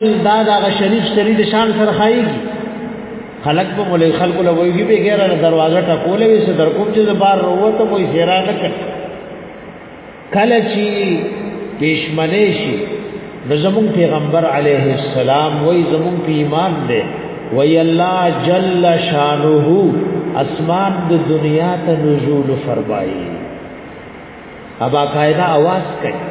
دا دا شریف شری د شان سره خایږي خلق په مولای خلق له ویږي به غیر نه دروازه ټکولې وي سره کوم چې بار وروته کوئی سیرا نه کړ کله چې پېشمنې شي نو زمون پیغمبر علیه السلام وای زمون په ایمان دی وای الله جل شانه اسمان د دنیا ته نزول فرمایي ابا قاعده आवाज کوي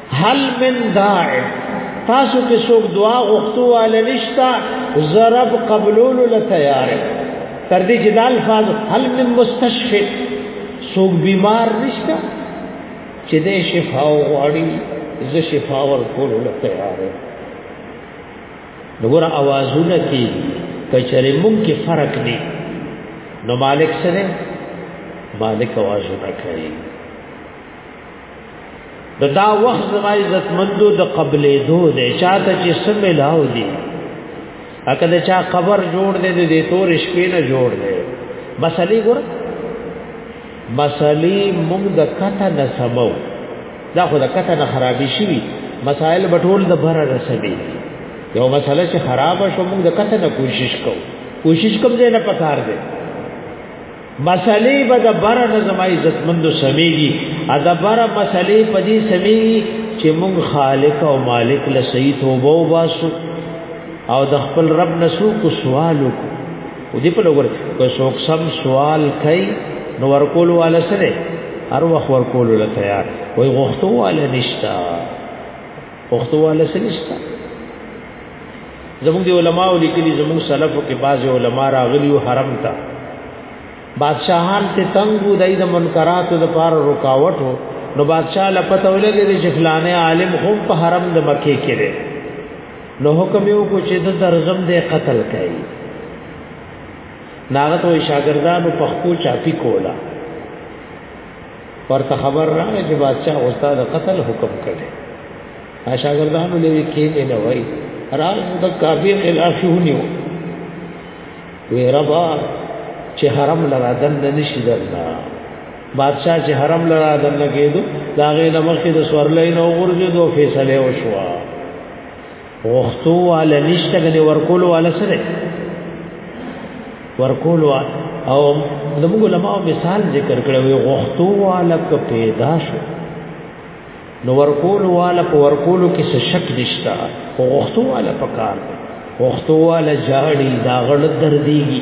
هل من داع تاسو کې څوک دعا غوښتو ول نشتا زرب قبلول له تیار تر دې چې د الفاظ هل من مستشفق څوک بیمار نشتا چې دې شفا وغواړي ز شفا ورکول له تیار نور اوازونه کې کچره مونږ کې فرق دی نو مالک سره مالک اوازونه کوي د دا وخت زما عزت مندو د قبلې دو دې چاته چې سمې لاو دي اکه دا چا قبر جوړ دې دې تور شپې نه جوړ دې مسلې ګور مسلې موږ د کته نه سمو دا خو د کته نه خرابې شي مسائل بټول د بره رسېږي یو مسله چې خراب شو موږ د کته نه کوشش کوو کوشش کوم دې نه پکار دې مسلې به د بره نه زما عزتمندو سمېږي ا د بره مسلې په دې سمېږي چې مونږ خالق او مالک له صحیح توبه وباسو او د خپل رب نه سو کو سوال وکړو او دې په لور کو څوک سم سوال کوي نو ورکول والا سره هر وخت ورکول له تیار وي غوښتو والا نشتا غوښتو والا سره نشتا زموږ دی علماء لیکلي زموږ سلفو کې بعض علما راغلي او حرم ته بادشاہان ته تنګو دای د منکراتو د پار رکاوټ هو نو بادشاہ لپته ولګي چې فلانه عالم هم په حرم د مکه کې دی نو حکم یو کو چې د درزم دې قتل کړي ناغت وې شاګردانو په خپل چاپی کولا ورته خبر راغی چې بادشاہ استاد قتل حکم کړي شاګردانو لوي کې نه نه وای را د کافي خلاف شو نیو وی ربا چې حرم لرا دن نشي درنا بادشاہ چې حرم لرا دن کېدو دا غي د مخې د سورلې نو ورځې دوه فیصله وشوا وختو والا نشته غني ورکول والا سره ورکول والا او د موږ علماء مثال ذکر کړو وختو والا که پیدا شو نو ورکول والا په ورکولو کې څه شک نشته خو غوښتو والا پکار دی غوښتو والا جاړي دا غړ درديږي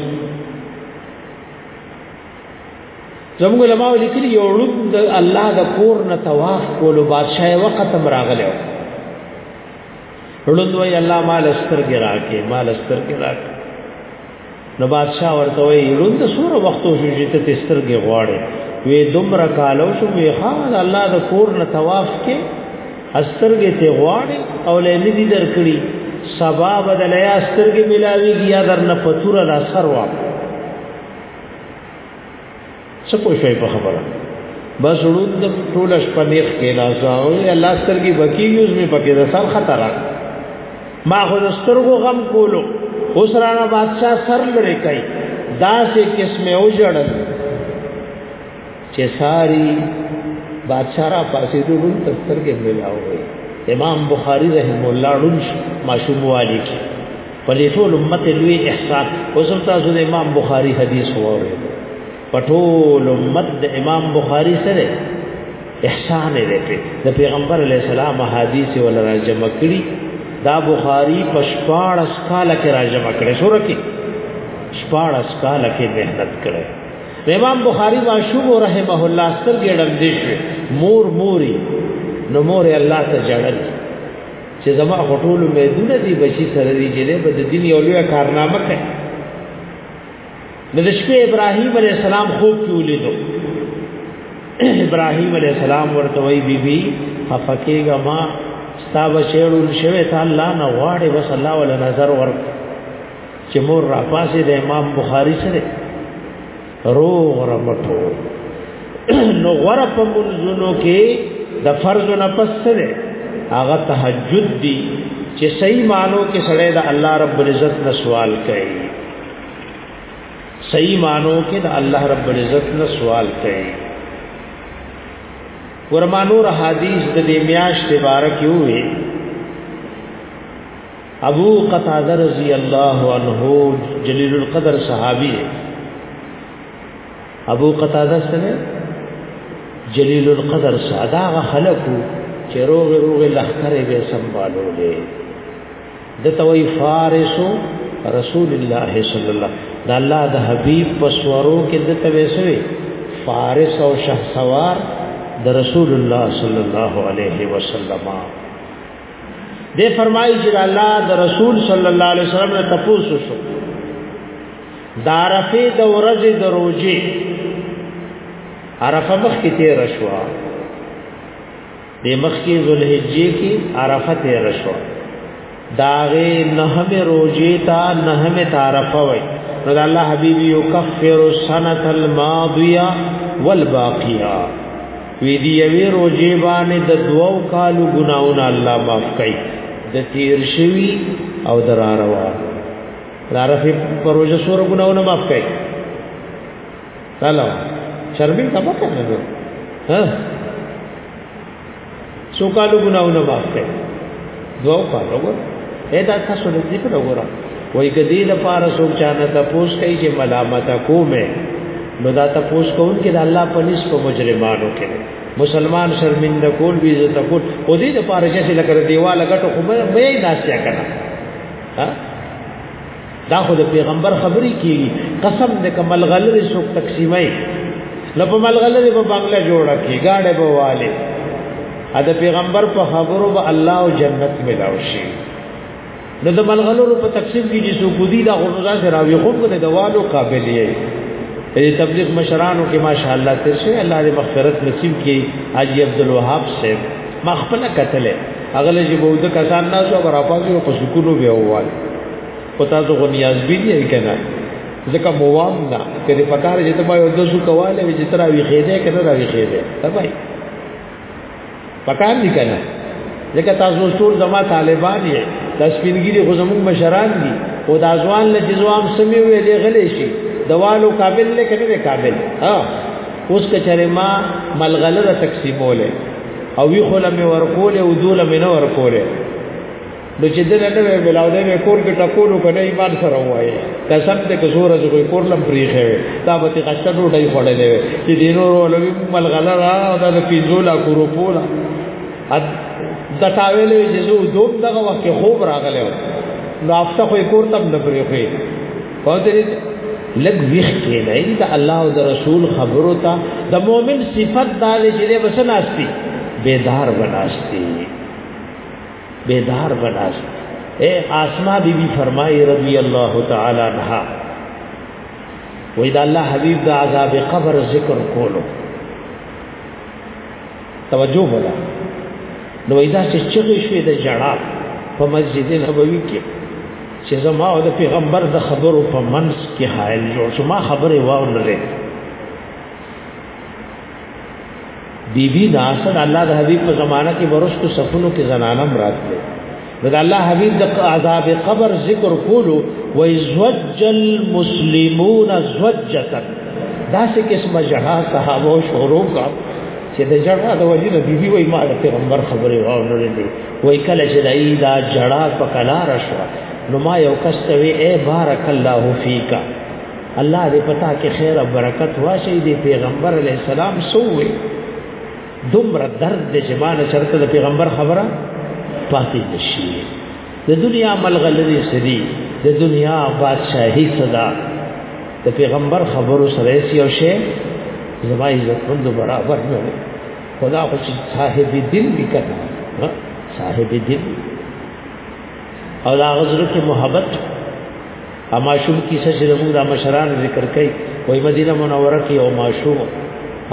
زموږ علماء لیکلي یو لوب د الله د کور نه طواف کولو بادشاہ وخت هم راغلی ولوند وی الله مال استر کې راکې مال استر کې راکې نو بادشاہ ورته وی لون ته سوره وخت شو چې ته تسترګې غواړې وی دومره کالو شو وی ها الله د کور نه طواف کې استرګې ته غواړې او لې دې درکړي سبا بدل یا استرګې ملاوي یا در نه پتور لا سر واپ څه پوه شوي په خبره بس ړوند د ټول شپه نیخ کې نازو او الله سترګي بکی یوز می پکې د سر خطر ما خو د سترګو غم کولو اوس رانا بادشاہ سر لري کوي دا سه قسمه او جړل چې ساری بادشاہ را پاسې د ړوند تسترګې ملاوي امام بخاری رحم الله ړوند ماشوم والی کې په دې ټول امت لوی احسان اوسم تاسو د امام بخاری حدیث وره په ټول امت د امام بخاری سره احسان دی په د پیغمبر علی السلام حدیث ول راجم کړي دا بخاری په 14 کال کې راجم کړي سره کې 14 کال کې مهنت کړي امام بخاری ماشوم رحمه الله سترګې ډم دي شو مور موري نو مور الله ته جړل چې زما غټول امیدونه دي بچی سره دي چې به د دین یو لوی کارنامه کوي نو د شپې ابراهیم علی السلام خوب کې ولیدو ابراهیم علی السلام ورته وی بی بی افکیګه ما ستا بچیړو شوی ته الله نه واړې بس الله ولا نظر ور چې مور را پاسې د امام بخاری سره روغ رمټو نو غره په منځونو کې د فرض نه پس سره هغه تهجد دی چې صحیح مانو کې سره د الله رب العزت نه سوال کوي صحیح مانو کې د الله رب العزت نه سوال کوي ورمانو را حدیث د دې میاش تبارک یو وي ابو قتاده رضی الله عنه جلیل القدر صحابی ہے ابو قتاده سره جلیل القدر ساده خلقو چې روغ روغ لخرې به سمبالو دي د توي فارسو رسول الله صلی الله د الله د حبيب پسورو کې د توي سوي فارس او شهسوار د رسول الله صلی الله علیه وسلم دې فرمایي چې الله د رسول صلی الله علیه وسلم نه تاسو شو دارفه د ورځې د روزي عرفه مخ کې تیر شو د مخ کې ذوالحجې کې عرفه تیر شو داغه نهمه روزي تا نهمه تعرفه وای نو الله حبيبي يكفر السنه الماضيه والباقيه وی دی یوی روجی باندې د دوو کالو ګناونه الله معاف کړي د تیر شوی او درا روا لارفه پروژه سور ګناونه معاف کړي تعالی شرمین تبا کنه ها څو کالو ګناونه معاف کړي دوه کالو وګور اې دا تاسو د دې په وګور وای کدی د پاره څوک چانه تاسو کوي چې ملامت کومه نو دا تاسو کوون کې د الله پولیس په مجرمانو کې مسلمان شرمنده کول بی عزت کول او دې د پاره چې لکه دیواله غټو خو به یې داسیا کړه ها دا خو د پیغمبر خبرې کیږي قسم دې کمل غلې څوک تقسیمای نه په مل غلې په بنگله جوړه کی گاډه به والے ا د پیغمبر په خبرو به الله او جنت ملاو شي نو د مل غلو په تقسیم کې چې څوک دی دا غو نه سره وي خو په دوالو قابل یې دې تبلیغ مشرانو کې ماشاءالله تر شي الله دې مغفرت نصیب کړي حاجی عبد الوهاب صاحب مخفله قتل اغله جبود کسان ناسو برافاضي او سکونو به وواله په تاسو غو نیازبین یې کنه ځکه موام نه کله پکار چې ته ما یو دسو کواله وی چې ترا وی خېده کنه را وی خېده تبای پکار دی کنه ځکه تاسو ټول زما طالبان یې د سپینګری خو زمون مشران دي او د ازوان له جزوام سمي وی دی غلې شي دوالو قابل نه کنه قابل ها اوس کچره ما ملغلره تقسیموله او وی خلم ورکول او دوله منه ورکوله نو چې دنه نه وی ملاو دی به کور کې ټکول کنه ایمان سره وایي قسم دې که زور زوی کور لم پریخه وي دا به تی قشته ډوډۍ خوړلې وي چې دینو ولوي ملغله را او دا پیزولا کورو پولا د تاویلې چې زو دوم دغه وخت خوب راغله نو افته خو کور تم نه پریخه او دې لګ ویخ کې نه دا الله او رسول خبرو ته د مؤمن صفت دا چې دې بس ناشتي بیدار بناشتي بیدار بناست اے آسما بی بی فرمائی رضی اللہ تعالی عنہ وې دا الله حبیب د عذاب قبر ذکر کولو توجه ولا نو ایدا چې چغې شوې د جړا په مسجد نبوي کې چې زما او د پیغمبر د خبرو په منځ کې حائل جوړ شو ما خبره واورلې بی بی ناصر الله د حبیب په زمانہ کې ورستو صفونو کې زنانم راتله دا الله حبیب د عذاب قبر ذکر کولو و زوج المسلمون زوجتا دا څه قسمه جها صحابه او شورو کا چې د جړه د وجې د بیبي وای ما د پیغمبر خبره واورلې دي وای کله چې دای دا جړه په کلا راشو نو ما یو کس ته وی اے بارک الله فیکا الله دې پتا کې خیر او برکت واشه دې پیغمبر علی السلام سوې دومره درد دې جمال شرط د پیغمبر خبره پاتې نشي د دنیا ملغلری سدي د دنیا بادشاہي صدا د پیغمبر خبرو سره سی او شی زما عزت مند برابر نه وي خدا خو چې صاحب دین وکړه صاحب دین او دا غزر کې محبت اما شوم کیسه چې موږ د مشران ذکر کوي وای مدینه منوره کې او ماشوم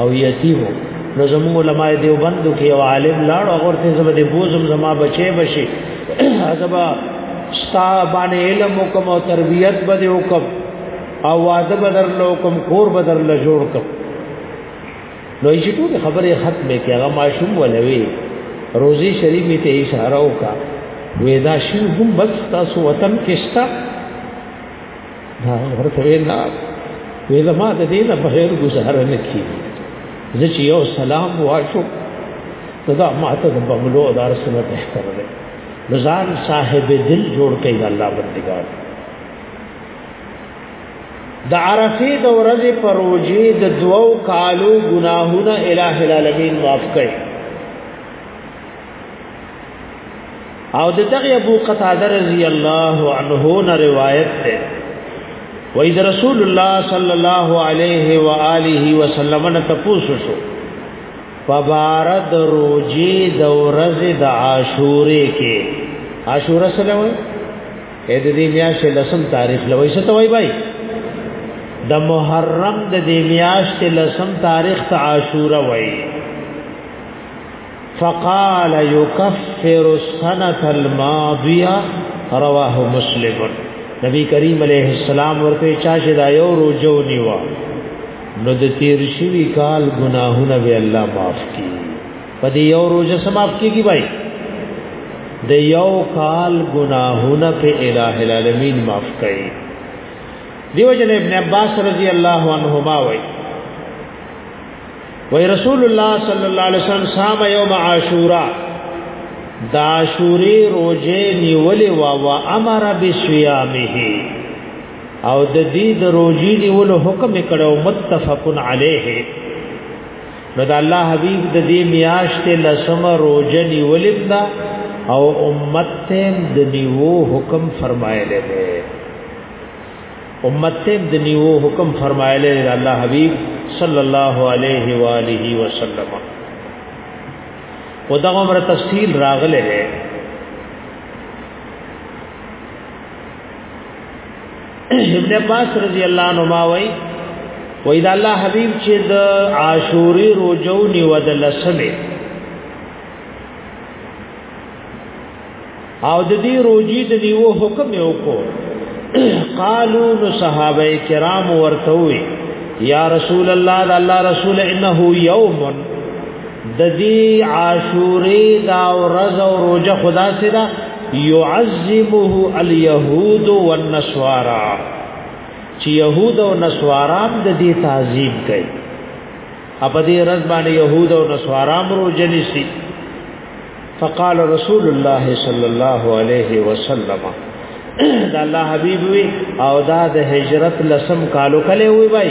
او یتیم نو زموږ علماء دیوبند کې یو عالم لاړ او ورته زما د بوزم زما بچي بشي ازبا ستا باندې علم حکم او تربيت به وکم او واده بدر لو کوم کور بدر له جوړ کوم نو چې ټول خبره ختمه کې هغه ماشوم ولوي روزي شریف ته اشاره وکا وېدا شي هم بس تاسو وطن کې شتا دا ورته وینا وېدا ما ته دې نه بغیر گزاره نه کی زه چې یو سلام واشو دا ما ته د بنگلو دار سره بهتر دی نزان صاحب دل جوړ کړي الله بندگان د عرفه د ورځې پر وجې د دوو کالو ګناهونه الٰه العالمین معاف کړي او د دغه ابو قتاده رضی الله عنه نه روایت ده وای د رسول الله صلی الله علیه و آله وسلم نه تاسو شو فبارد روجی د ورځې د عاشورې کې عاشوره سره وای اې د دې میاشتې لسم تاریخ لوي څه توي بای د محرم د دې میاشتې لسم تاریخ ته عاشورا وای فقال يكفر السنه الماضيه رواه مسلم نبی کریم علیہ السلام ورته چا چې دا یو روزو نیوا نو د تیر شوی کال گناهونه به الله معاف کړي په دې یو روزه سماف کیږي بای د یو کال گناهونه په الٰه العالمین معاف کړي دیو جن ابن عباس رضی الله عنهما وای وای رسول الله صلی الله علیه وسلم صام یوم عاشورا دا عاشوری روزه نیولې وا وا امر بسیامه او د دې د روزي نیولو حکم کړو متفقن علیه نو د الله حبیب د دې میاشتې لسم روزه نیولې ده او امت ته د نیو حکم فرمایلی دی امت ته د نیو حکم فرمایلی دی الله حبیب صلی الله علیه و آله وسلم او دا عمر تفصیل راغله ده ابن عباس رضی الله عنه ما وای وای دا الله حبیب چې د عاشوري روزو نیو د لسمه او د دې روزي د نیو حکم یو کو قالو نو صحابه کرام ورته وی یا رسول الله د الله رسول انه یوم د دې عاشورې دا ورځ او روزه خدا سره يعذبه اليهود والنصارى چې يهود او نصارا د دې تعظیم کوي اپ دې رز باندې يهود او نصارا روزه نيسي فقال رسول الله صلى الله عليه وسلم دا الله حبيب وي او دا د هجرت لسم کالو کله وي بھائی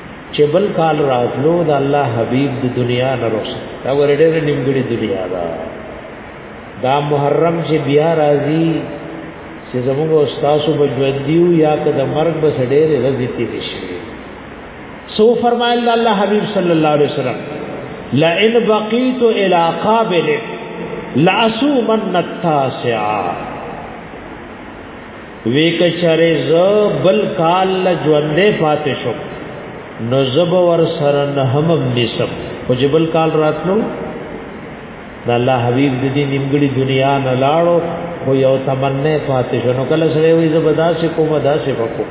چې بل کال راتلو د الله حبيب د دنیا نه روسه دا ورډېر نیمګړي دنیا دا دا محرم چې بیا راځي چې زموږ استادو بجوندیو یا که د مرګ بس ډېر رضی تیری شي سو فرمایل الله حبيب صلی الله علیه وسلم لئن بقیت الى قابل لاسومن التاسعه وی کچره ز بل کال له ژوندې پاتې شو نو زب ور سره نه هم نسب او جبل کال راتلو د الله حبیب د دې نیمګړي دنیا نه لاړو خو یو تمنه پاتې شو نو کله سره وی زبدا سے کوم ادا سے وکړو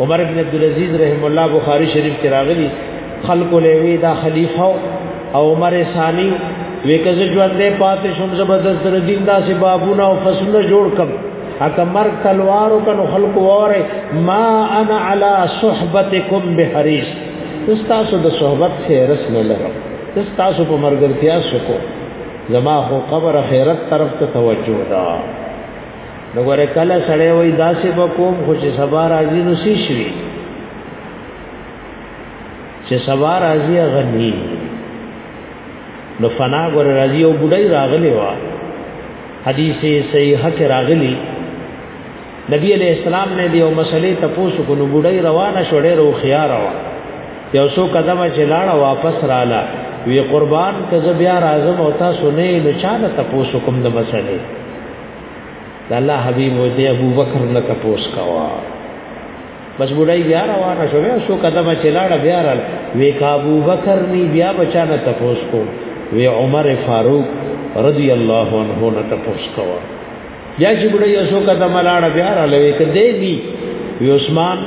عمر ابن عبد العزيز رحم الله بخاری شریف کې راغلي خلق لوي دا خلیفہ او عمر ثانی وکز ژوند دې پاتې شوم زبردست در دین داسې بابونه او فصلونه جوړ کم اکه مرګ تلوارو کنو خلق وره ما انا على صحبتكم بحريص تاسو د صحبت سره رس نه لرم تاسو په مرګ ارتیا شکو زما خو قبر خیرت طرف ته توجه ده نو ګوره کله سړی وای داسې به کوم خو چې سبا راځي نو سې شي چې سبا راځي غني نو فنا ګوره راځي او بډای راغلی و حدیث صحیح کې راغلی نبی علیہ السلام نے دیو مسئلے تپوسو کو نو بډای روانه شوړې رو خيار وا یو سو قدم چې لاړه واپس رااله وی قربان کزه بیا راځم او تاسو نه نو چا ته تپوسو کوم د مسئلے د الله حبيب وې ته ابو بکر نه تپوس کاوه بس بډای بیا روانه شو بیا شو قدمه چلاړه بیا رال وی کا ابو بکر نی بیا بچا نه تپوس کو وی عمر فاروق رضی الله عنه نه تپوس کو بیا چې بډای شو قدمه لاړه بیا رال وی کدی وی عثمان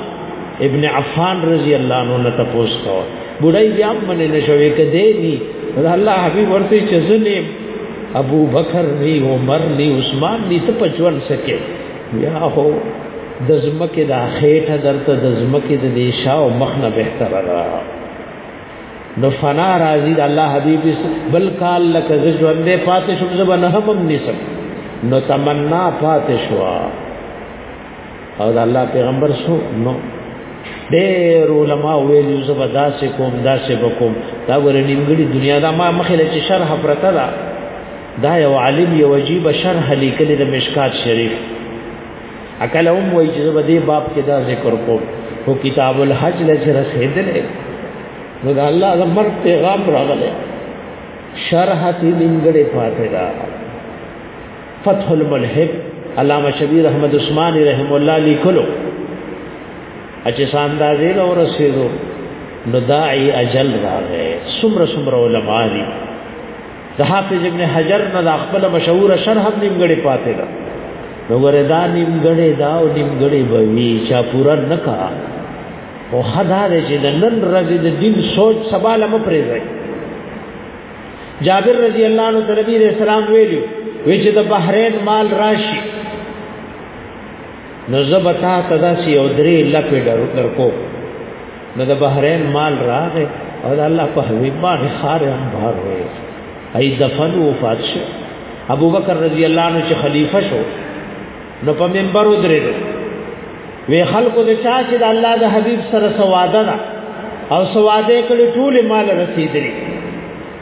ابن عفان رضی الله عنه نه تپوس کو بډای بیا هم منې نه شوې که دی نی الله حبیب ورته چې زه نه ابو بکر نی عمر نی عثمان نی ته په ژوند سکه یا هو د زمکه د خېټه درته د زمکه د دیشا او مخ نه بهتره ده نو فنا راضی د الله حبیب بل کال لک ز ژوند پاتې شوم زبنه هم نسب نو تمنا پاتې شوه او د الله پیغمبر سو نو ډېر علما ویل زه به داسې کوم داسې وکوم دا ور نیمګړي دنیا دا ما مخې له شرح پرته ده دا یو عالم یو عجیب شرح لیکل د مشکات شریف اکل هم وای چې زه دې باب کې دا ذکر کوم هو کتاب الحج له چې رسیدل نو دا الله د مر پیغام راغله شرح دې نیمګړي پاتې ده فتح الملحد علامه شبیر احمد عثماني رحم الله لیکلو اچې ساندازې له ورسېدو نو داعي اجل راغې سمره سمره علما دي د حافظ ابن حجر نه د خپل مشهور شرح هم نیمګړې پاتې ده نو وردا نیمګړې دا او نیمګړې به وی چا پورا نکا او حدا دې چې د نن ورځې د دین سوچ سبا لمه پرې ځای جابر رضی الله عنه د نبی رسول الله ویلو وی چې د بحرین مال راشي نو زبتا تدا سی او درې لپې ډرو درکو نو د بحرین مال راغې او الله په هوی ما خار هم بار وې ای دفن وفات شو ابو بکر رضی الله عنه چې خلیفہ شو نو په منبر ودرېدو وی خلکو د چا چې د الله د حبیب سره سواده ده او سواده کړي ټول مال رسیدلی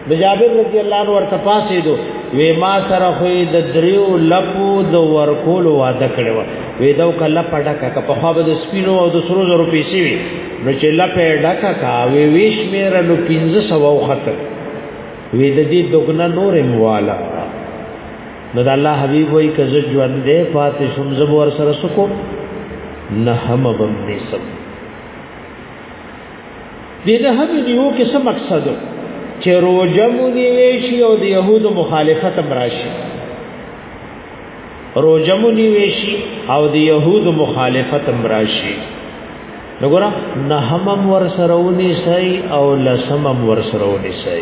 د جابر رضی الله عنه ورته پاسې دو وی ما سره خو د دریو لپو د ورکول وعده کړو وی دا کله پټکا که په خو د سپینو او د سرو زرو پیسې وی نو چې لپه ډکا کا وی ویش مېر نو 1500 وخت وی د دې دغنه نورې مواله نو د الله حبيب وای کزه ژوند دې پاتې شوم زب ور سره سکو نه هم بم دې سب دې نه هم دیو کې څه مقصد چې روزه مو دی ویشي او د يهودو مخالفت براشي روزه مو دی ویشي او د يهودو مخالفت براشي وګوره نهمم ور سرونی سي او لسمم ور سرونی سي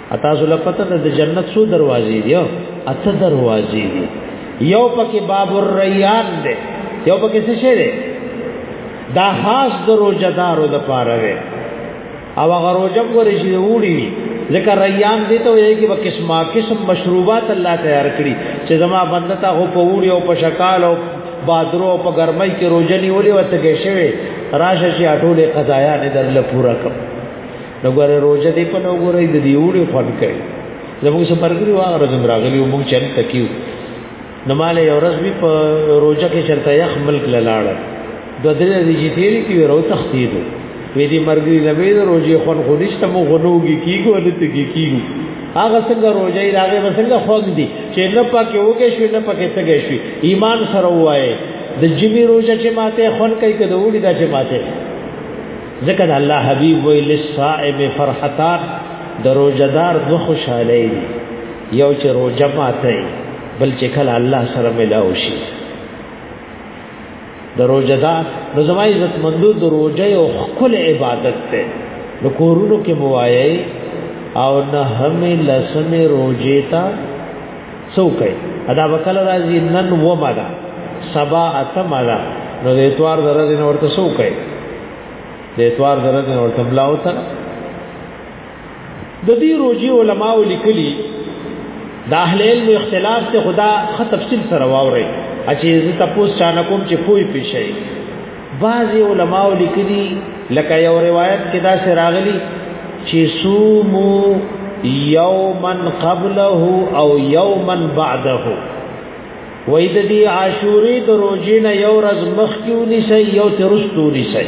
اتا زله پته د جنت سو دروازې دی اته دروازې دی یو پکې باب الریان دی یو پکې څه شه دی دا خاص دروجدارو د پاره وي او هغه روجب ورې چې وړي ذکر ریان دي ته یې کې بقسمه قسم مشروبات الله تیار کړی چې زما بنده ته هو په وړي او په شکال او بادرو او په ګرمۍ کې روزنی ولې وته کې شوی راشه چې اټولې قضایا نه درله پورا کړ نو ګوره روزه دې په نو ګوره دې دی وړي خوان کوي زموږ سره پرګري واه ورځم راغلی او موږ چل تکیو نو مال یو ورځ به په روزه کې چرته یخ ملک لاړ د درې دې چې تیری کې ورو تختید وې دې مرګري نبی د روزه خوان خو نشته مو غنوږي کیږي او دې تګي کیږي هغه څنګه روزه یې راغې وسنګه خوګ دي چې نه پکې وګې شو نه پکې څګې شو ایمان سره وایي د جمی روزه چې ماته خون کوي کده وړي دا چې ماته ځکه د الله حبيب وی للصائم فرحتان د روزدار دو خوشاله دي یو چې روزه ماته بل چې کله الله سره ملاو شي د روزدار نو زما عزت مندو د روزه او خپل عبادت ته نو کورونو کې موایي او نه همې لسمه روزه تا څوک ادا وکړه راځي نن و مګه سبا اتمه ده نو د اتوار درځي نو ورته څوک د اتوار درځي نو ورته بلاو ته د دې روزي علماء لیکلي د اهل علم اختلاف ته خدا خ تفصیل سره واوري اچې زه تاسو چانه کوم چې پوي پېښې بعضی علماء لیکلي لکه یو روایت کې دا سراغلی چې صومو یوما قبله او یوما بعده وای د دې عاشورې د روزې نه یو ورځ مخکې ونیسي یو ترستو ونیسي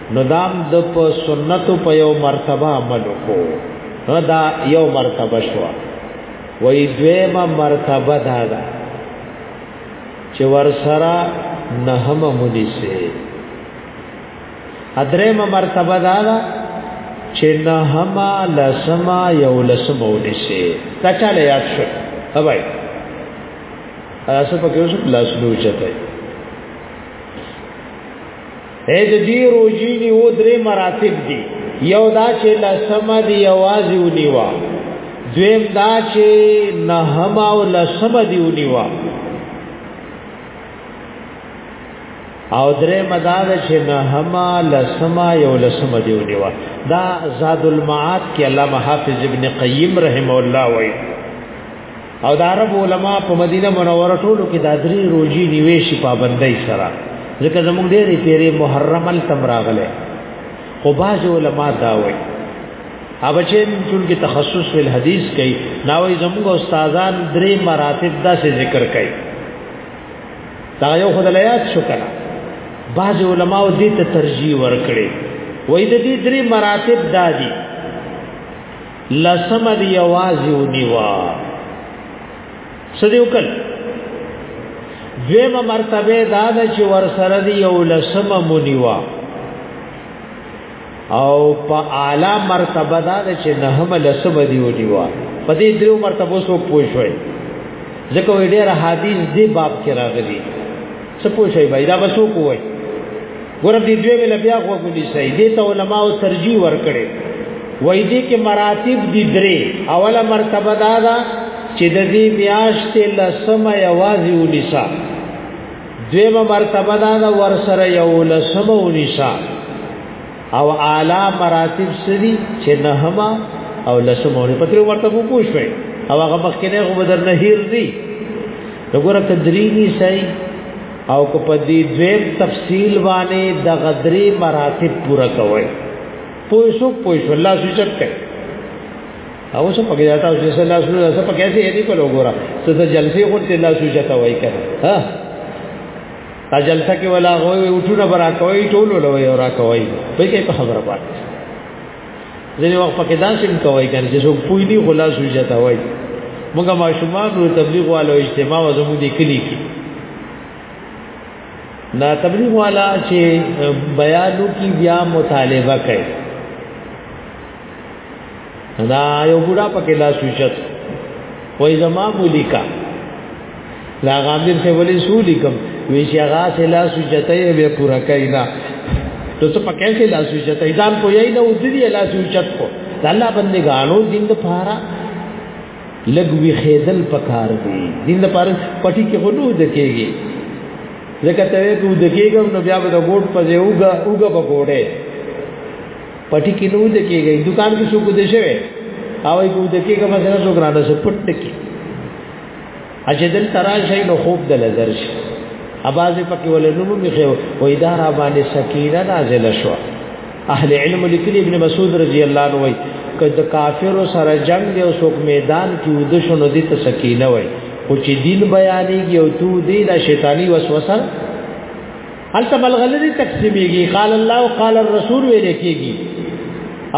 نو دام د دا په سنتو په یو مرتبه عمل کو دا یو مرتبه شو وې دویمه مرتبه دا ده چې ورسره نهمه مونږ سي ادرېمه مرتبه دا ده چې نه هما لسما یو لسما ونشي دا چاله یاد شو هبای اسه پکې اوس لاسلو چته اې د دې روزي دی و درې مراتب دي یو دا چې لسم دی یوازې ونیوا دویم دا چې نهم او لسم دی ونیوا او درې مدار چې نهم لسم یو لسم دی ونیوا دا زاد المعاد کې علامه حافظ ابن قیم رحم الله وایي او د عرب علما په مدینه منوره ټولو کې د درې روزي نیوي شي پابندۍ سره ځکه زموږ ډېرې پیری محرم التم راغله خو باز علما دا وایي اوبه چې ټول کې تخصص ول حدیث کوي دا وایي زموږ استادان درې مراتب دا څه ذکر کوي دا یو خدایات شو کړه باز علما دې ته ترجیح ورکړي وایي د دې درې مراتب دا دي لسم دی یوازې ونیوا سدیو کل دویمه مرتبه دا ده چې ور سره دی یو لسم مونیوا او په اعلی مرتبه دا ده چې نهم لسم دی ونیوا په دې درو مرتبه سو پوښوي ځکه وی ډېر حدیث دی باب کې راغلي څه پوه شئ بای دا بسو کوی ګور دې دوی مل بیا غوګونی سي دې ته علما او ترجیح ورکړي وای دې کې مراتب دي درې اوله مرتبه دا ده چې د دې میاشتې لسمه یوازې ونیسا دویمه مرتبه دا ده ور سره یو لسمه ونیسا او اعلی مراتب سری چې نهما او لسمونه پکې ورته کو پوښوي او هغه مخکنه خو بدر نه هیر دي وګوره تدریجی سي او کو په دې دویم تفصیل باندې د غدری مراتب پورا کوي پوښو پوښو الله سوچت کوي او څه پکې جاتا او چې الله سوچت څه پکې سي یې په لوګورا څه د جلسې غوته الله سوچت وای کړه ها تا جلسه کې ولا غوي وټونه برا کوي ټول ولوي او را کوي په کې په خبره پات ځینې وخت پکې داسې کوي کنه چې څوک پوي نه خلاص وځتا وای موږ ماشومان نو تبلیغ والو اجتماع و زموږ دي کلی کې نا تبلیغ والا چې بیانو کې بیا مطالبه کوي دا یو ګډا پکې لا سوچت وای زما ملیکا لا غامدین سے ولی سو لیکم وی چې هغه سه لا سوچتې به پورا کینا ته څه پکې کې لا سوچتې ځان کو یی نه ودی لا سوچت کو الله بندګانو دین د پاره لګوي خیدل پکار دی دین د پاره پټی کې غلو دکېږي ځکه ته ته دکېږم نو بیا به د ګوټ په ځای اوګه اوګه بګوړې پټی کې نو د کېږي دکان کې څوک دې شوی او یې کو د کېږي مثلا څوک را ده پټ کې اجدل تراشه نو خوب د نظر شي اباز پکې ولنو مې خو و اداره باندې سکینه نازل شو اهل علم لیکلي ابن مسعود رضی الله عنه وایي کله کافر سره جنگ دی او څوک میدان کې ود شنو دي ته سکینه وایي او چې دین بیانېږي او تو دې لا شیطانی وسوسه هلته ملغلری تقسیمیږي قال الله او قال الرسول ویل کیږي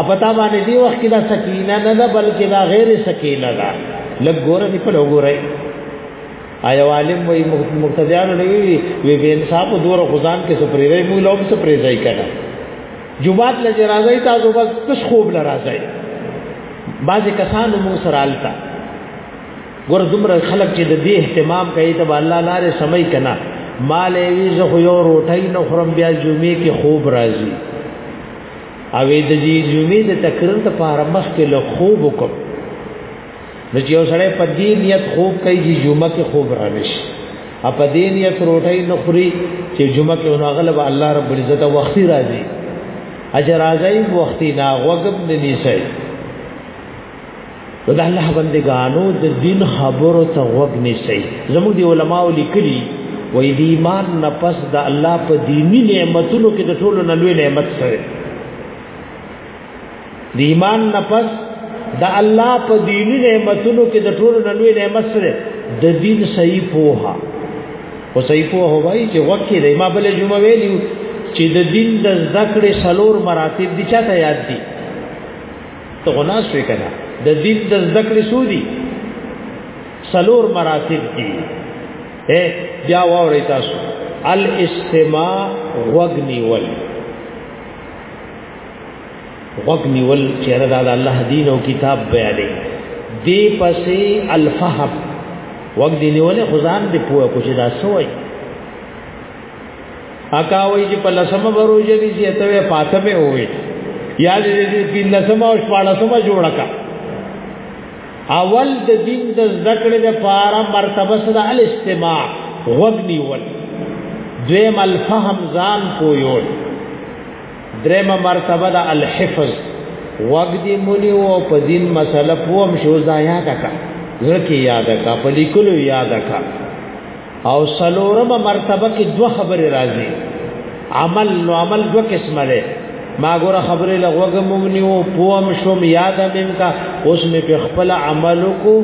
اپتا باندې دی وخت کې دا سکینه نه ده بلکې دا غیر سکینه ده لګور دی په لګورای آیا عالم وای مقتدیان نه وی وی به انصاف دور خدان کې سپریری مو لوم سپریزای کړه جوبات لږه راځي تاسو بس کس خوب لراځي بعضی کسانو مو سره التا ګور دومره خلک چې د دې اهتمام کوي ته الله لارې سمې کنا مال وی زه خو یو روټۍ نه خورم بیا جمعې کې خوب راځي او د دې جمعې د تکرار ته په مخ کې له خوب وکم نو چې یو سړی په دې نیت خوب کوي چې جمعه کې خوب رانشي ا په دې نیت روټۍ نه خوري چې جمعه کې نو غلب الله رب العزت وختي راځي اجر راځي وختي نا وګب نه نیسي د الله بندگانو د دین خبرو ته وګ نشي زموږ دی علماو لیکلي وې د ایمان نه پس د الله په دینی نعمتونو کې د ټولو نه لوی نعمت سره د ایمان نه پس د الله په دینی نعمتونو کې د ټولو نه لوی نعمت سره د دین صحیح پوها او صحیح پوها وای چې وکه د ما بل جمعه ویلی چې د دین د ذکر سلور مراتب دي چاته یاد دي ته غناس وی کنه د دین د ذکر سودی سلور مراتب دي اے بیا وری تاسو الاستماع وغنی ول وغنی ول چې دا د الله دین او کتاب بیانې دی پسې الفهم وغنی ول خدان دی پوهه کوچ دا سوې اکا وای چې په لسمه بروجه دي چې ته فاطمه وې یا دې په لسمه او شپږمه جوړه کا اول د دین د ذکر د پاره مرتبه سره الاستماع غوږنی ول دویم الفهم ځان پویول دریم مرتبه د الحفظ وګدی مونی او په دین مسله پوم شو ځایا کا زړه کې یاد کا په لیکلو یاد کا او سلورم مرتبه کې دوه خبرې راځي عمل نو عمل دوه قسمه ده ما ګوره خبرې لغوګه مونږ نیو پوم شوم یاد مم کا اوس مې په خپل عمل کو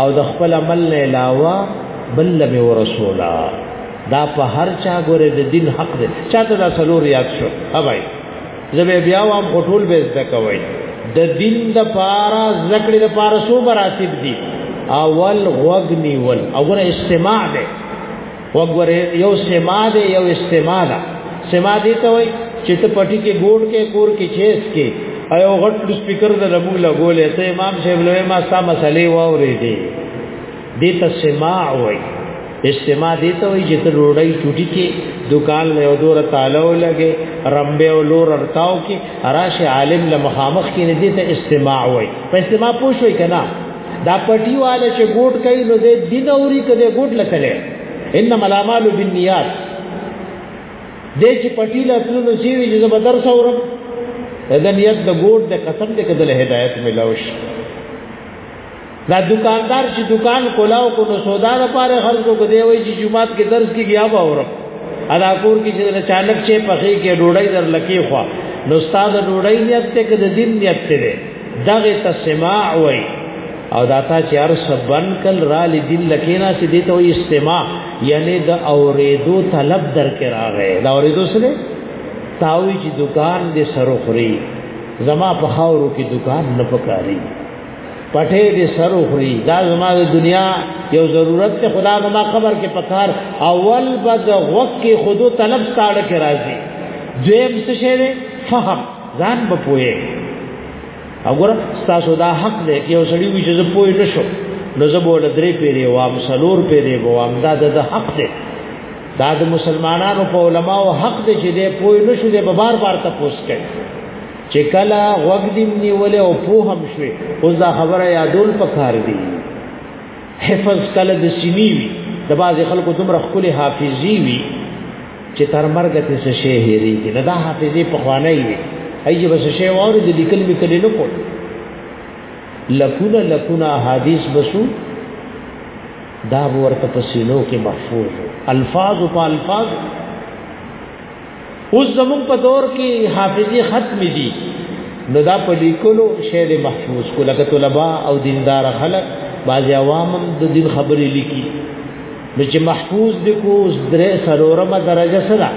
او د خپل عمل نه علاوه بل مې ورسولا دا په هر چا ګوره د دین حق ده چاته دا سلور یاد شو هبای زبه بیا وام غټول به زده کوي د دین د پارا ذکر د پارا سو براتب دي اول وغنی ول اول استماع ده وګور یو سماع ده یو استماع ده سماع دي ته وای چې ته پټي کې ګوډ کې کور کې چیس کې ایو غټ سپیکر د لبو لګولې ته امام صاحب لوي ما ستا مسلې واورې دي دیتا سماع وای استماع دیتا وای چې ته روړی ټوټی کې دکان له دور تعالی لګي رمبه او لور ارتاو کې راشه عالم له مخامخ کې نه دیتا استماع وای په استماع پوښوي کنا دا پټی والا چې ګوټ کوي نو دې دین اوري کده ګوټ لکلې انما الاعمال بالنیات دې چې پټی لا تلو نو سی وی چې بدر څورم دا نیت د ګوټ د قسم دې کده هدایت ملاوي دا دکاندار چې دکان کولاو کو نو سودا د پاره خلکو کو دی وای چې جمعات کې درس کې گیا به اورم ادا کور کې چې اچانک چې پخې کې ډوړی در لکی خو نو استاد ډوړی نیت ته کې د دین نیت ته دغه تسماع وای او داتا چې هر سبن کل را لدین لکینا چې دې ته استماع یعنی د اوریدو طلب در کې راغې دا اوریدو سره تاوی چې دکان دې سره خوري زما په خاورو کې دکان نه پکاري پټه دې سر اخري دا زما د دنیا یو ضرورت ته خدا زما قبر کې پکار اول بد وقت کې خودو طلب ستاړه کې راځي دویم څه شی دی فهم ځان به پوهه وګوره تاسو دا حق دی چې یو سړی وي چې زه پوه نه شم نو زه بوله درې پیری وام سلور پیری وام دا د حق دی دا د مسلمانانو په علماو حق دی چې دې پوه نه شو دې بار بار تاسو کوي چې کله وګ دې نیولې او په هم شوي اوس دا خبره یادول پکار دي حفظ کله د سینې وي د باز خلکو دومره خپل حافظي وي چې تر مرګ ته څه شي هېري کې دا حافظي په خوانه وي ایي بس شي واره د لیکل میکل نه کو لکونه لکونه حدیث بسو دا ورته پسینو کې محفوظ الفاظ او الفاظ اوس زموږ په دور کې حافظي ختم دي نو دا په لیکلو شعر محفوظ کو لکه طلبه او دیندار خلک بعض عوام د دین خبرې لیکي نو چې محفوظ دي کو اوس درې سرورمه درجه سره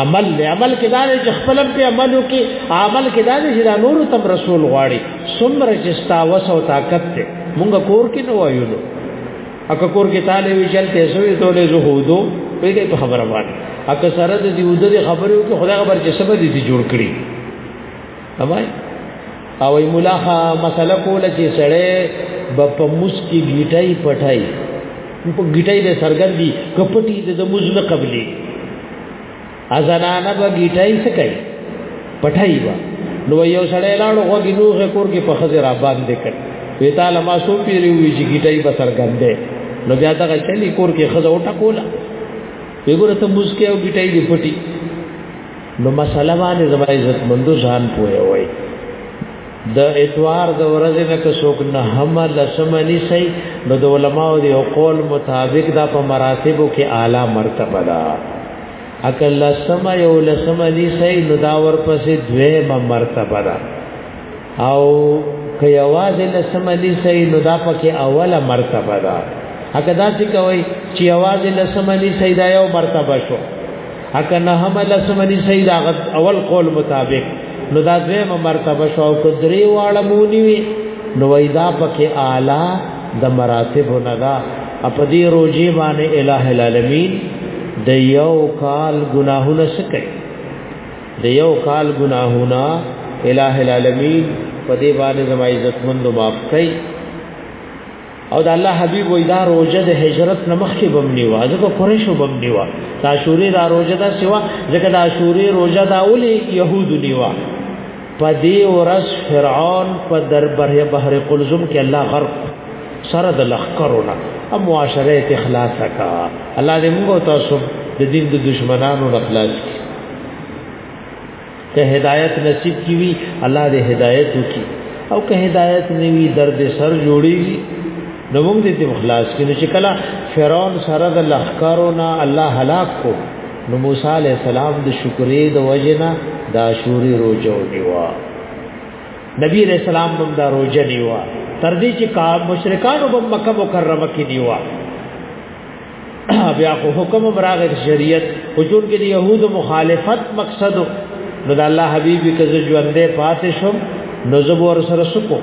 عمل له عمل کې دا چې خپل په عمل کې عمل کې دا چې دا نور تم رسول غواړي سمره چې ستا وسو طاقت ته مونږ کور کې نو وایو اکه کور کې تاله وی چل ته سوې ته له زهودو پیګه په خبره باندې اکه سره د دې ود دې خبرې وکړي خدای خبر چې سبب دې جوړ کړی اوبای او ای ملاخه مسله کوله چې سړې په پموس کې گیټای پټای په گیټای به سرګندي کپټي د موز نه قبلي ازنانه به گیټای څه کوي پټای با نو یو سړی لاړو غوږی نو غه کور کې په خزر آباد دکړ وی تعالی ما سو پیری وی چې گیټای به سرګندې نو بیا دا چلی کور کې خزه وټه کولا وګوره ته مسکه او گیټای دی پټي نو مسله باندې زما عزت مندو ځان پوي وای د اتوار د ورځې نه که څوک نه هم لسمنی سي نو د علماو دی او قول مطابق دا په مراتبو کې اعلی مرتبه ده اکل لسم یو لسم دی سی نو دا ورپسې دویمه مرتبه ده او که یوازې لسم دی سی نو دا پکې اوله مرتبه ده اګه دا څه کوي چې یوازې لسم دی سی دا یو مرتبه شو اګه نه هم لسم دی سی دا اول قول مطابق نو دا دویمه مرتبه شو او که درې واړه مونی وي نو وای دا پکې اعلی د مراتب نه ده په دې روزي باندې الٰه العالمین د یو کال ګناهونه سکه د یو کال ګناهونه الٰه العالمین په دې باندې زما عزت مند معاف کړي او د الله حبیب وې دا روزه د هجرت نمخې بم نیوا ځکه قریشو بم نیوا دا شوري دا روزه دا سیوا ځکه دا شوري روزه دا اولي يهود نیوا پدی ورس فرعون په در بره بحر قلزم کې الله غرق سره د لخرونه ام معاشره اخلاص کا الله دې موږ تاسو د دین د دشمنانو اخلاص کی ته هدایت نصیب کی وی الله دې هدایت وکي او که هدایت نیوی درد سر جوړی نو موږ دې اخلاص کې نو چې کله فرعون سره د لخرونه الله هلاک کو نو موسی علی السلام د شکرې د وجنه دا شوري روزه ونیوا نبی علیہ السلام هم دا روزه نیوا تر دې چې کا مشرکان په مکه مکرمه کې نیوا بیا خو حکم براغ شریعت حضور کې د يهود مخالفت مقصد نو د الله حبيب کې ز ژوندې پاتې شم نو زب ور سره سکو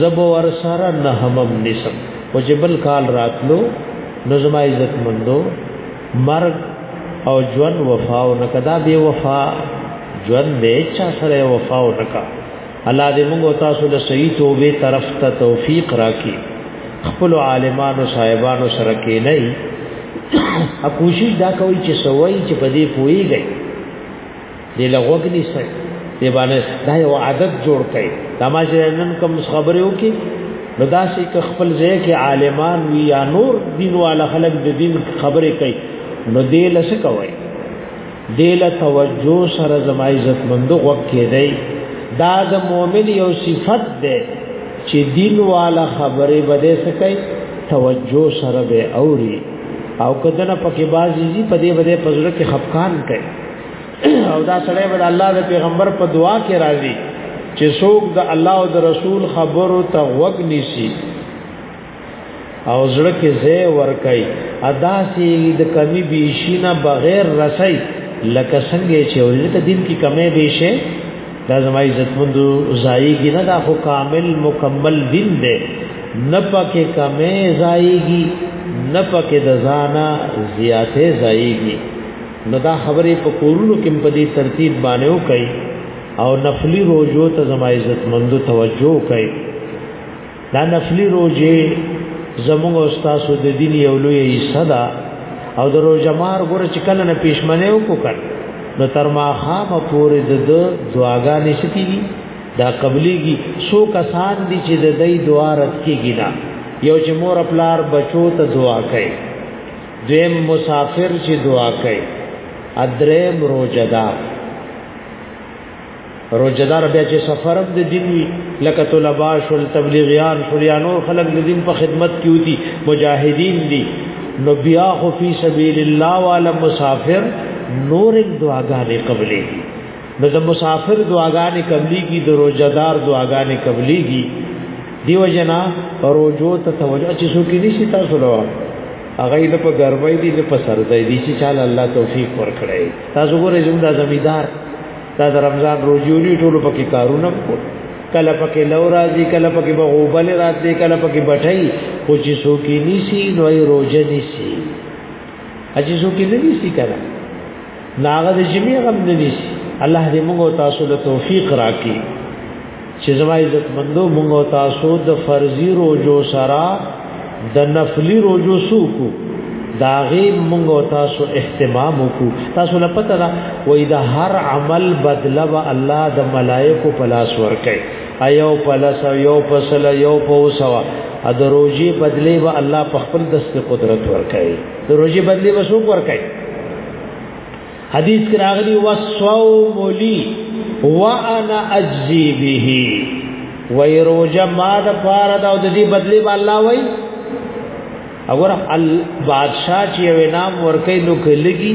زب ور سره نه همم نسم او جبل کال راتلو نو زما عزت مندو مرګ او ژوند وفا او نکدا به وفا ژوند دې چا سره وفا او نکا الله دې موږ تاسو له صحیح توبه طرف ته توفیق راکړي خپل عالمانو صاحبانو سره کې نه ا کوشش دا کوي چې سوي چې په دې پويږي دی لغوګ نیسه دی باندې دا یو عادت جوړ کړي دا ما چې نن کوم خبرې وکي نو دا چې خپل ځای کې عالمان وی یا نور دین والا خلک د دین خبرې کوي نو دی لس کوي دی له توجه سره زما عزت مند وګ کې دی دا د مؤمن یو صفت ده چې دین والا خبرې بده سکي توجه سره به اوري او کدن پکې بازي په دې بده پزړه کې خفقان کوي او دا سړی به الله د پیغمبر په دعا کې راځي چې څوک د الله او د رسول خبرو ته وګ نیسی او زړه کې زه ورکای ادا سي د کمی بيشینه بغیر رسای لکه څنګه چې ولته دین کې کمې بيشه دا زما عزت مند زایږي نه دا خو کامل مکمل دین دی نه پکې کمې زایږي نه پکې د ځانا زیاتې زایږي نو دا خبرې په کورونو کې په دې ترتیب باندې وکي او نفلی روزو ته زما عزت مند توجه کوي دا نفلی روزه زموږ استاد د دین یو لوی حصہ ده او د روزمار ګور چې کله نه پښمنه وکړ نو تر ما خام پورې د دعاګا نشتی دي دا قبليږي سو کسان دي چې د دې دعا رات کېږي نه یو چې مور خپلار بچو ته دعا کوي دیم مسافر چې دعا کوي ادریم روزدار روزدار بیا چې سفر د دین وی لکه طلبا شول تبلیغیان شول یا نور خلق د دین په خدمت کې وتی مجاهدین دي نو بیا خو فی سبیل الله والا مسافر نور دعاګانې قبلې نو د مسافر دعاګانې قبليږي د روزدار دعاګانې قبليږي دیو جنا روزو ته توجه چې څوک دې شي تاسو له هغه دې په ګرمۍ دې په سردۍ دې چې چاله الله توفیق ورکړي تاسو ګورې زموږ د زمیدار دا د رمضان روزيونی ټولو پکې کارونه کو کله پکې لو راځي کله پکې بغوبل راځي کله پکې بټای خو چې څوک دې نيسي نو روزه نيسي اجي څوک دې نيسي کړه ناغه د جمی غم نه نیسی الله دې موږ او تاسو له توفیق راکړي چې زما عزت مندو موږ او تاسو د فرضي روزو سره د نفلي روزو سوکو داغه موږ او تاسو اهتمام وکړو تاسو نه پته دا وای دا هر عمل بدله و الله د ملائکو په لاس ورکړي ایو په لاس یو فصل یو په وسوا ا د روزي بدله و الله په خپل دست قدرت ورکړي د روزي بدلی به څوک ورکړي حدیث کې راغلی وصوم لي وانا اجزي به وای روزه ما د پاره دا د دې بدلی به الله وای اگر ال بادشاہ چې وینام ورکې نو کلګي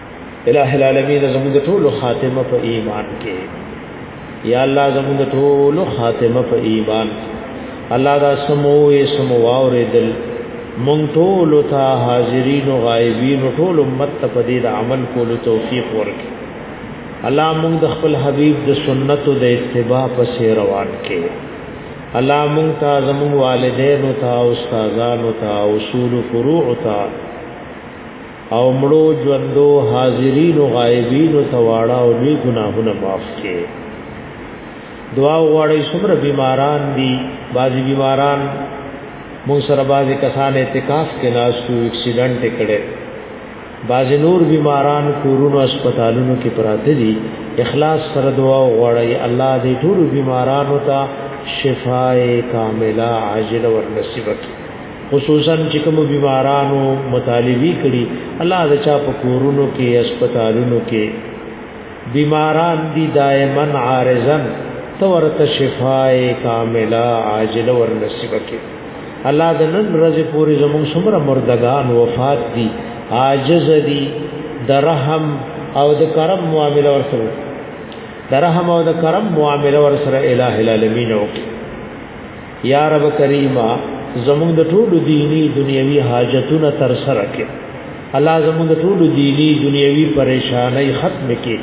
الہ العالمین زموږ ټول خاتمه په ایمان کې یا الله زموږ ټول خاتمه په ایمان الله دا سمو یې سمو واورې دل مونږ ټول ته حاضرین او غایبین ټول امت ته په دې عمل کولو توفیق ورکړي الله مونږ د خپل حبیب د سنتو د اتباع په سیر روان کړي الله مونږ ته زموږ والدین او ته استادانو ته اصول فروع ته او مړو ژوندو حاضرین او غایبین او تواړه او لوی ګناهونه معاف کړي دعا وغواړي څومره بیماران دي بعضی بیماران مون سره بعضی کسان اعتکاف کې ناس شو اکسیډنټ کړي بعضی نور بیماران کورونو هسپتالونو کې پراته دي اخلاص سره دعا وغواړي الله دې ټول بیمارانو ته شفای کامله عاجله ورنصیب کړي خصوصا چې کوم بیمارانو مطالبي کړي الله د چا په کورونو کې هسپتالونو کې بیماران دي دائما عارضن تورته شفای کامله عاجله ور نصیب کړي الله د نن ورځې پوری زموږ څومره مردگان وفات دي عاجز دي درهم او د کرم معامله ور سره درهم او د کرم معامله ور سره الٰه العالمین وکړي یا رب کریمه زموږ د ټولو دینی دنیوي حاجتونه تر سره کړي الله زموږ د ټولو دینی دنیوي پریشانای ختم کړي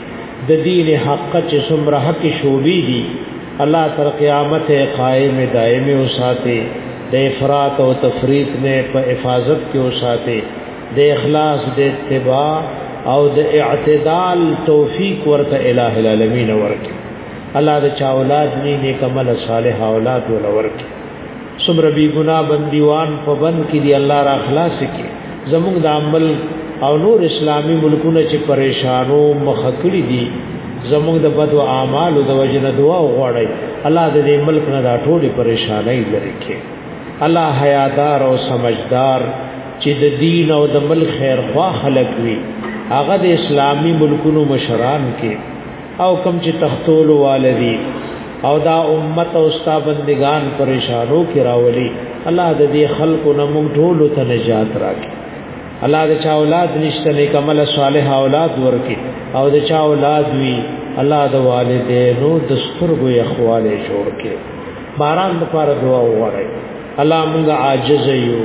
د دین حق چې څومره حق شوبې دي الله تر قیامت قائم دائم او ساتي د افراط او تفریط نه په حفاظت کې او ساتي د اخلاص د اتباع او د اعتدال توفیق ورته الٰه العالمین ورکړي الله د چا اولاد ني نیک عمل صالح اولاد ول ورک سمر بی ګنا بندیوان په بند کې دی الله را خلاص کی زموږ د عمل او نور اسلامی ملکونه چې پریشانو مخ کړی دي زموږ د بدو اعمالو د وجنه دعا وغواړي الله دې ملک نه دا ټول پریشانای لري کې الله حیادار او سمجدار چې د دین او د ملک خیر خوا خلق وي هغه د اسلامی ملکونو مشران کې او کم چې تختول والدي او دا امت او ستا بندگان پریشانو کې راولي الله د دې خلکو نه موږ ټول ته نجات راکړي الله د چا اولاد نشته نه کمل صالح اولاد ورکي او د چا اولاد وی الله د والدینو د سترګو اخواله جوړ کې باران لپاره دعا وغواړي الله موږ عاجز یو